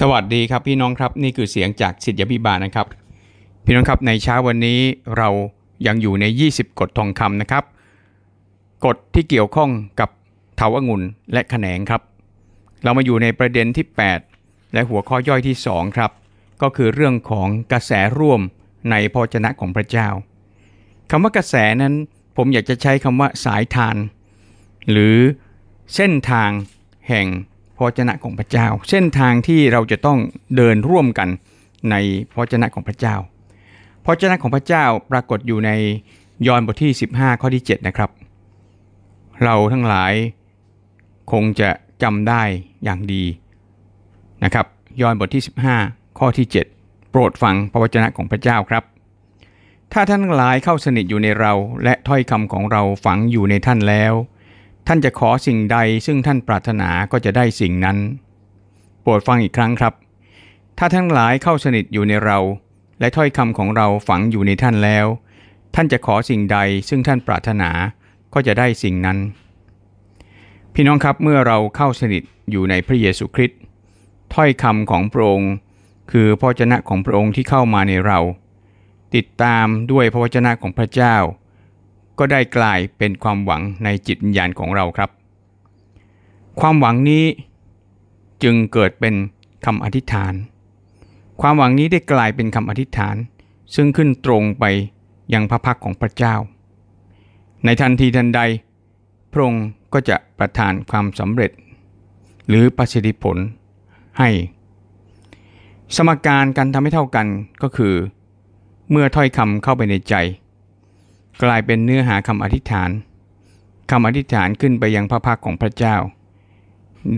สวัสดีครับพี่น้องครับนี่คือเสียงจากสิทธิพิบาลนะครับ พี่น้องครับในเช้าวันนี้เรายังอยู่ใน 20 กฎทองคำนะครับกฎที่เกี่ยวข้องกับเถาองุ่นและแขนงครับ เรามาอยู่ในประเด็นที่ 8 และหัวข้อย่อยที่ 2 ครับ ก็คือเรื่องของกระแสร่วมในพระวจนะของพระเจ้าคำว่ากระแสนั้นผมอยากจะใช้คำว่าสายทาน หรือเส้นทางแห่ง พระวจนะของพระเจ้า เส้นทางที่เราจะต้องเดินร่วมกันในพระวจนะของพระเจ้าพระวจนะของพระเจ้าปรากฏอยู่ในยอห์นบทที่ 15 ข้อที่ 7 นะครับ เราทั้งหลายคงจะจำได้อย่างดีนะครับยอห์นบทที่ 15 ข้อที่ 7 โปรดฟังพระวจนะของพระเจ้าครับ ถ้าท่านทั้งหลายเข้าสนิทอยู่ในเราและถ้อยคำของเราฝังอยู่ในท่านแล้ว ท่านจะขอสิ่งใดซึ่งท่านปรารถนาก็จะได้สิ่งนั้น โปรดฟังอีกครั้งครับ ถ้าทั้งหลายเข้าสนิทอยู่ในเรา และถ้อยคำของเราฝังอยู่ในท่านแล้ว ท่านจะขอสิ่งใดซึ่งท่านปรารถนาก็จะได้สิ่งนั้น พี่น้องครับเมื่อเราเข้าสนิทอยู่ในพระเยซูคริสต์ถ้อยคำของพระองค์ คือพระวจนะของพระองค์ที่เข้ามาในเรา ติดตามด้วยพระวจนะของพระเจ้า ก็ได้กลายเป็นความหวังในจิตวิญญาณของเราครับ ความหวังนี้จึงเกิดเป็นคำอธิษฐาน ความหวังนี้ได้กลายเป็นคำอธิษฐาน ซึ่งขึ้นตรงไปยังพระพักของพระเจ้า ในทันทีทันใด พระองค์ก็จะประทานความสำเร็จ หรือประสิทธิผลให้ สมการการทำให้เท่ากันก็คือ เมื่อถ้อยคำเข้าไปในใจ กลายเป็นเนื้อหาคำอธิษฐานคำอธิษฐานขึ้นไปยังพระพักของพระเจ้า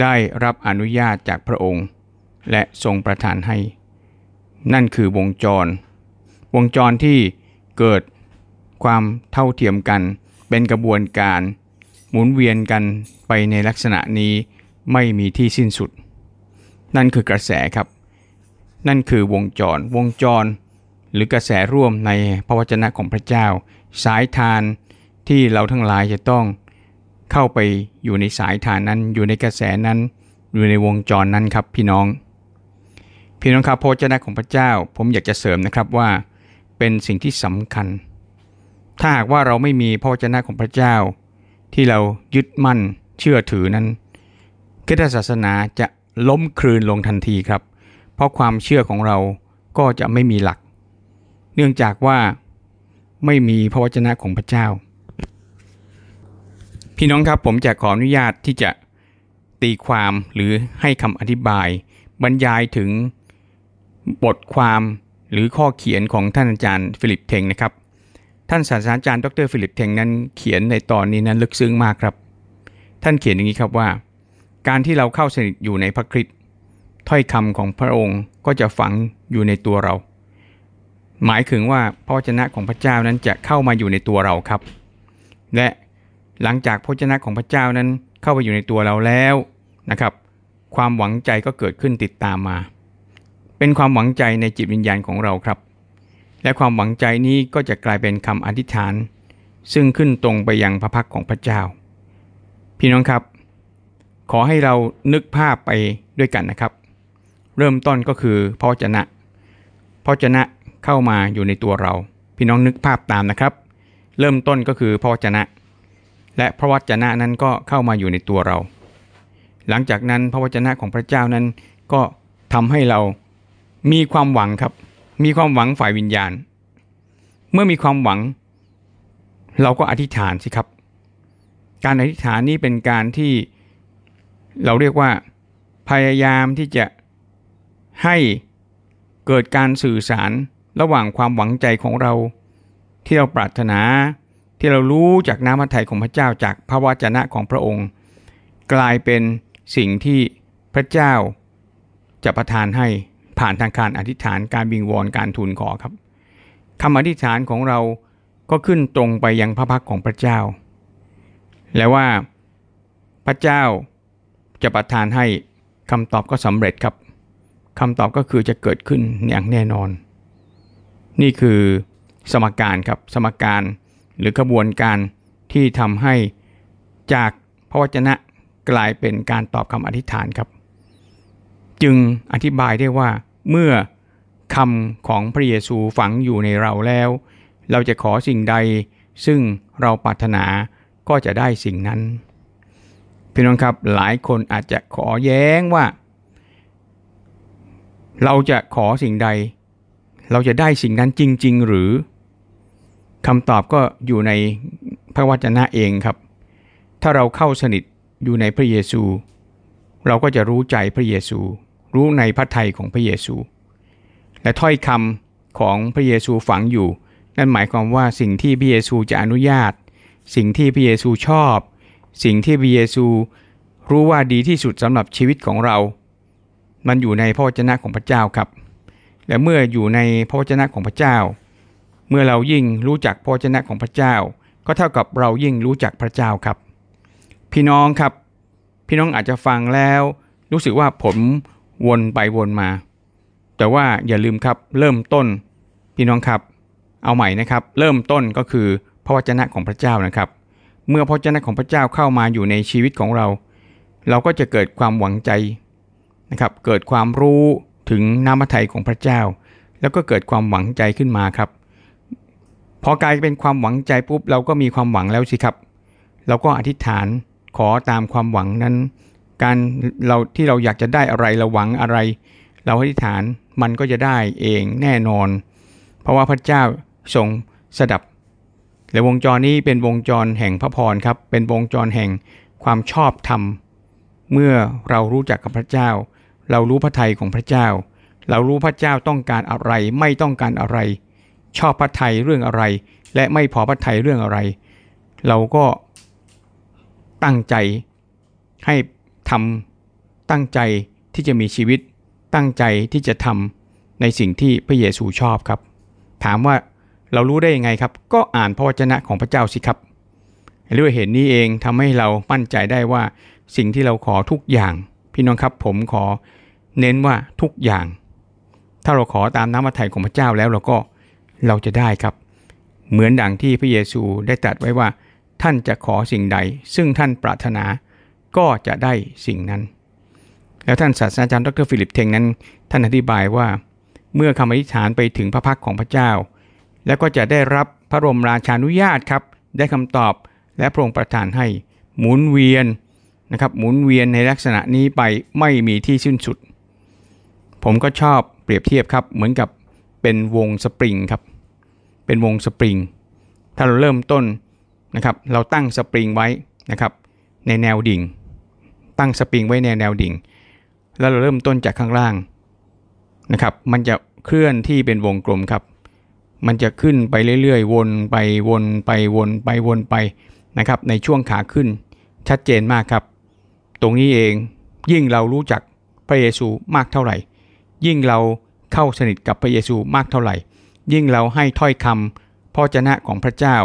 ได้รับอนุญาตจากพระองค์ และทรงประทานให้ นั่นคือวงจร วงจรที่เกิดความเท่าเทียมกัน เป็นกระบวนการ หมุนเวียนกันไปในลักษณะนี้ไม่มีที่สิ้นสุด นั่นคือกระแสครับ นั่นคือวงจร วงจร หรือกระแสร่วมในพระวจนะของพระเจ้า สายทานที่เราทั้งหลายจะต้องเข้าไปอยู่ในสายทานนั้น อยู่ในกระแสนั้น อยู่ในวงจรนั้นครับพี่น้อง พี่น้องครับพระวจนะของพระเจ้า ผมอยากจะเสริมนะครับว่า เป็นสิ่งที่สำคัญ ถ้าหากว่าเราไม่มีพระวจนะของพระเจ้า ที่เรายึดมั่นเชื่อถือนั้นคริสตศาสนาจะล้มคลืนลงทันทีครับ เพราะความเชื่อของเราก็จะไม่มีหลัก เนื่องจากว่า ไม่มีพระวจนะของพระเจ้า พี่น้องครับผมจะขออนุญาตที่จะตีความหรือให้คำอธิบาย บรรยายถึงบทความหรือข้อเขียนของท่านอาจารย์ฟิลิปเทงนะครับ ท่านศาสตราจารย์ดรฟิลิปเทงนั้นเขียนในตอนนี้นั้นลึกซึ้งมากครับ ท่านเขียนอย่างนี้ครับว่า การที่เราเข้าสนิทอยู่ในพระคริสต์ถ้อยคำของพระองค์ก็จะฝังอยู่ในตัวเรา หมายถึงว่าพระวจนะของพระเจ้านั้นจะเข้ามาอยู่ในตัวเราครับ และหลังจากพระวจนะของพระเจ้านั้นเข้าไปอยู่ในตัวเราแล้วนะครับ ความหวังใจก็เกิดขึ้นติดตามมา เป็นความหวังใจในจิตวิญญาณของเราครับ และความหวังใจนี้ก็จะกลายเป็นคำอธิษฐาน ซึ่งขึ้นตรงไปยังพระพักของพระเจ้า พี่น้องครับ ขอให้เรานึกภาพไปด้วยกันนะครับ เริ่มต้นก็คือพระวจนะพระวจนะ เข้ามาอยู่ในตัวเรา พี่น้องนึกภาพตามนะครับ เริ่มต้นก็คือพระวจนะ และพระวจนะนั้นก็เข้ามาอยู่ในตัวเรา หลังจากนั้นพระวจนะของพระเจ้านั้นก็ทำให้เรามีความหวังครับ มีความหวังฝ่ายวิญญาณ เมื่อมีความหวัง เราก็อธิษฐานสิครับ การอธิษฐานนี้เป็นการที่เราเรียกว่าพยายามที่จะให้เกิดการสื่อสาร ระหว่างความหวังใจของเรา ที่เราปรารถนา ที่เรารู้จากน้ำพระทัยของพระเจ้าจากพระวจนะของพระองค์ กลายเป็นสิ่งที่พระเจ้าจะประทานให้ผ่านทางการอธิษฐานการวิงวอนการทูลขอครับคำอธิษฐานของเราก็ขึ้นตรงไปยังพระพักของพระเจ้า และว่าพระเจ้าจะประทานให้คำตอบก็สำเร็จครับคำตอบก็คือจะเกิดขึ้นอย่างแน่นอน นี่คือสมการครับสมการหรือกระบวนการที่ทำให้จากพระวจนะกลายเป็นการตอบคำอธิษฐานครับ จึงอธิบายได้ว่าเมื่อคำของพระเยซูฝังอยู่ในเราแล้ว เราจะขอสิ่งใดซึ่งเราปรารถนาก็จะได้สิ่งนั้นพี่น้องครับหลายคนอาจจะขอแย้งว่า เราจะขอสิ่งใด เราจะได้สิ่งนั้นจริง ๆ หรือคำตอบก็อยู่ในพระวจนะเองครับ ถ้าเราเข้าสนิทอยู่ในพระเยซู เราก็จะรู้ใจพระเยซู รู้ในพระทัยของพระเยซู และถ้อยคำของพระเยซูฝังอยู่ นั่นหมายความว่าสิ่งที่พระเยซูจะอนุญาต สิ่งที่พระเยซูชอบ สิ่งที่พระเยซูรู้ว่าดีที่สุดสำหรับชีวิตของเรา มันอยู่ในพระวจนะของพระเจ้าครับ และเมื่ออยู่ในพระวจนะของพระเจ้า เมื่อเรายิ่งรู้จักพระวจนะของพระเจ้า ก็เท่ากับเรายิ่งรู้จักพระเจ้าครับ พี่น้องครับ พี่น้องอาจจะฟังแล้ว รู้สึกว่าผมวนไปวนมา แต่ว่าอย่าลืมครับเริ่มต้น พี่น้องครับ เอาใหม่นะครับ เริ่มต้นก็คือพระวจนะของพระเจ้านะครับ เมื่อพระวจนะของพระเจ้าเข้ามาอยู่ในชีวิตของเรา เราก็จะเกิดความหวังใจนะครับ เกิดความรู้ ถึงน้ำพระทัยของพระเจ้า แล้วก็เกิดความหวังใจขึ้นมาครับ พอกลายเป็นความหวังใจปุ๊บเราก็มีความหวังแล้วสิครับ เราก็อธิษฐานขอตามความหวังนั้น การเราที่เราอยากจะได้อะไรเราหวังอะไร เราอธิษฐานมันก็จะได้เองแน่นอน เพราะว่าพระเจ้าทรงสดับและวงจรนี้เป็นวงจรแห่งพระพรครับ เป็นวงจรแห่งความชอบธรรม เมื่อเรารู้จักกับพระเจ้า เรารู้พระทัยของพระเจ้า เรารู้พระเจ้าต้องการอะไร ไม่ต้องการอะไร ชอบพระทัยเรื่องอะไร และไม่พอพระทัยเรื่องอะไร เราก็ตั้งใจให้ทำตั้งใจที่จะมีชีวิต ตั้งใจที่จะทำในสิ่งที่พระเยซูชอบครับ ถามว่าเรารู้ได้ยังไงครับ ก็อ่านพระวจนะของพระเจ้าสิครับด้วยเหตุนี้เองทำให้เรามั่นใจได้ว่าสิ่งที่เราขอทุกอย่าง พี่น้องครับผมขอเน้นว่าทุกอย่าง ถ้าเราขอตามน้ำพระทัยของพระเจ้าแล้วเราก็เราจะได้ครับ เหมือนดังที่พระเยซูได้ตรัสไว้ว่า ท่านจะขอสิ่งใด ซึ่งท่านปรารถนาก็จะได้สิ่งนั้น แล้วท่านศาสตราจารย์ดรฟิลิปเทงนั้น ท่านอธิบายว่า เมื่อคำอธิษฐานไปถึงพระพักตร์ของพระเจ้า แล้วก็จะได้รับพระบรมราชานุญาตครับ ได้คำตอบและพระองค์ประทานให้ หมุนเวียน นะครับหมุนเวียนในลักษณะนี้ไปไม่มีที่สิ้นสุด ผมก็ชอบเปรียบเทียบครับเหมือนกับเป็นวงสปริงครับเป็นวงสปริงถ้าเราเริ่มต้นนะครับเราตั้งสปริงไว้นะครับในแนวดิ่ง ตั้งสปริงไว้ในแนวดิ่ง แล้วเราเริ่มต้นจากข้างล่างนะครับมันจะเคลื่อนที่เป็นวงกลมครับ มันจะขึ้นไปเรื่อยๆ วนไปวนไปวนไปวนไปนะครับในช่วงขาขึ้นชัดเจนมากครับ ตรงนี้เองยิ่งเรารู้จักพระเยซูมากเท่าไหร่ ยิ่งเราเข้าสนิทกับพระเยซูมากเท่าไหร่ ยิ่งเราให้ถ้อยคำพระเจนะของพระเจ้า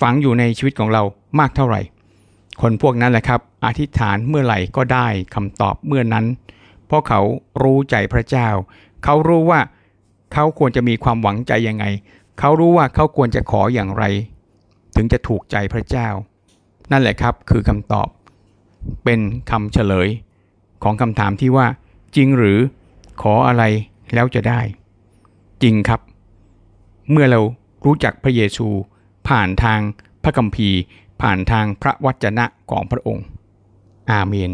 ฝังอยู่ในชีวิตของเรามากเท่าไหร่ คนพวกนั้นแหละครับ อธิษฐานเมื่อไหร่ก็ได้คำตอบเมื่อนั้น เพราะเขารู้ใจพระเจ้า เขารู้ว่าเขาควรจะมีความหวังใจยังไง เขารู้ว่าเขาควรจะขออย่างไร ถึงจะถูกใจพระเจ้า นั่นแหละครับคือคำตอบ เป็นคำเฉลย ของคำถามที่ว่า จริงหรือขออะไรแล้วจะได้ จริงครับ เมื่อเรารู้จักพระเยซู ผ่านทางพระคัมภีร์ ผ่านทางพระวจนะของพระองค์ อาเมน